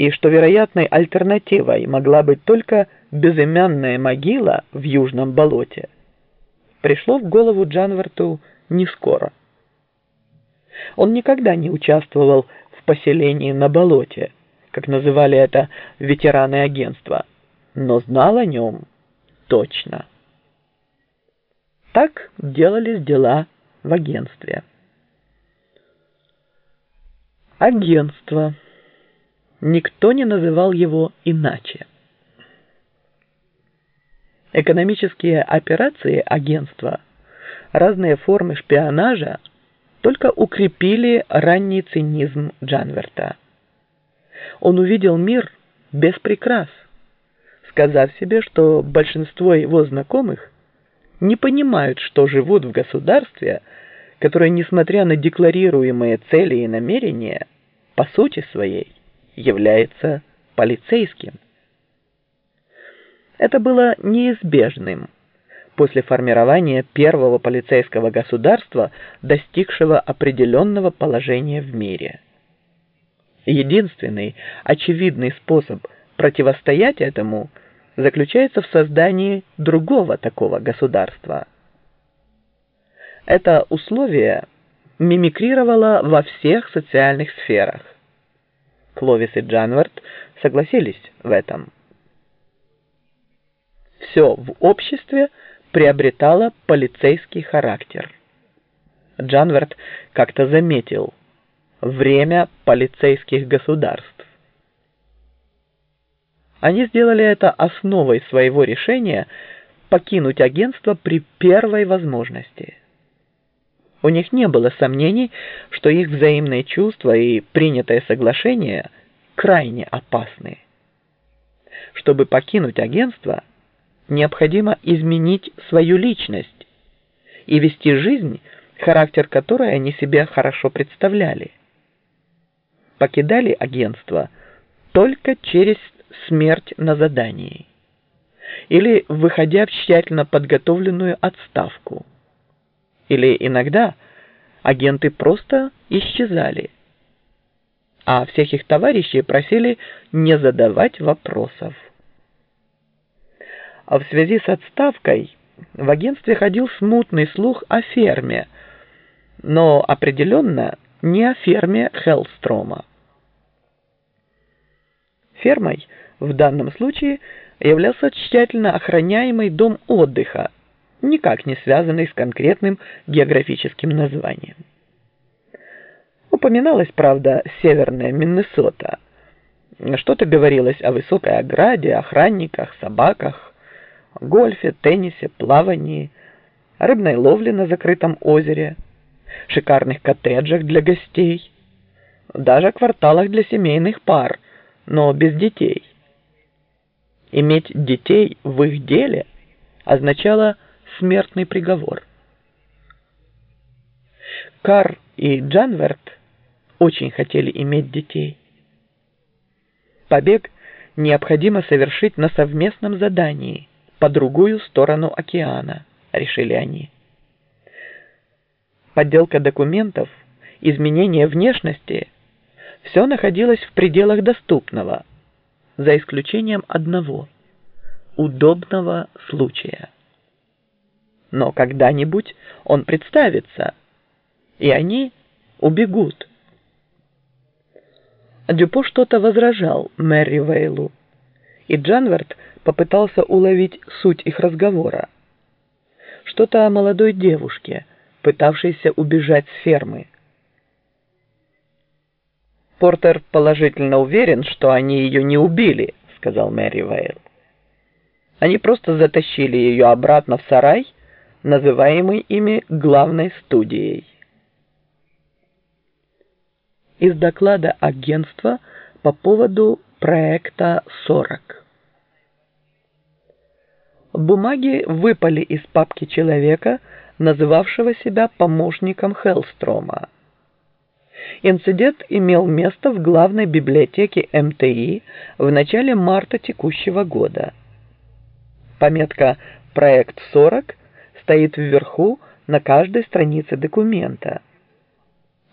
и что вероятной альтернативой могла быть только безымянная могила в Южном болоте, пришло в голову Джанверту не скоро. Он никогда не участвовал в поселении на болоте, как называли это ветераны агентства, но знал о нем точно. Так делались дела в агентстве. Агентство. Никто не называл его иначе. Экономические операции агентства, разные формы шпионажа только укрепили ранний цинизм Джанверта. Он увидел мир без прикрас, сказав себе, что большинство его знакомых не понимают, что живут в государстве, которое, несмотря на декларируемые цели и намерения, по сути своей является полицейским. Это было неизбежным после формирования первого полицейского государства, достигшего определенного положения в мире. Единственный очевидный способ противостоять этому заключается в создании другого такого государства. Это условие мимикрировало во всех социальных сферах. Кловис и Джанвард согласились в этом. Все в обществе приобретало полицейский характер. Джанвард как-то заметил время полицейских государств. Они сделали это основой своего решения покинуть агентство при первой возможности. У них не было сомнений, что их взаимные чувства и принятое соглашение крайне опасны. Чтобы покинуть агентство, необходимо изменить свою личность и вести жизнь, характер которой они себе хорошо представляли. Покидали агентство только через смерть на задании или выходя в тщательно подготовленную отставку. Или иногда агенты просто исчезали, а всех их товарищей просили не задавать вопросов. А в связи с отставкой в агентстве ходил смутный слух о ферме, но определенно не о ферме Хеллстрома. Фермой в данном случае являлся тщательно охраняемый дом отдыха, никак не связанный с конкретным географическим названием. Упоминалась, правда, северная Миннесота. Что-то говорилось о высокой ограде, охранниках, собаках, гольфе, теннисе, плавании, рыбной ловле на закрытом озере, шикарных коттеджах для гостей, даже кварталах для семейных пар, но без детей. Иметь детей в их деле означало смертный приговор. Кар и Джанверт очень хотели иметь детей. Побег необходимо совершить на совместном задании по другую сторону океана, решили они. Подделка документов, изменение внешности – все находилось в пределах доступного, за исключением одного – удобного случая. Но когда-нибудь он представится, и они убегут. Дюпо что-то возражал Мэри Вейлу, и Джанвард попытался уловить суть их разговора. Что-то о молодой девушке, пытавшейся убежать с фермы. Портер положительно уверен, что они ее не убили, сказал Мэри Вейл. Они просто затащили ее обратно в сарай, называемый ими главной студией. Из доклада агентства по поводу проекта 40. Бумаги выпали из папки человека, называвшего себя помощником Хеллстрома. Инцидент имел место в главной библиотеке МТИ в начале марта текущего года. Пометка «Проект 40» стоит вверху на каждой странице документа.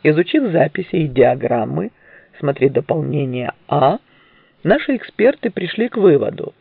Изучив записи и диаграммы, смотри дополнение А, Наши эксперты пришли к выводу,